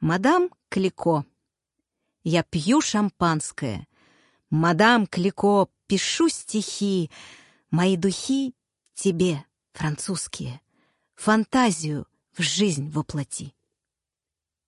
Мадам Клико. Я пью шампанское. Мадам Клико, пишу стихи. Мои духи тебе, французские. Фантазию в жизнь воплоти.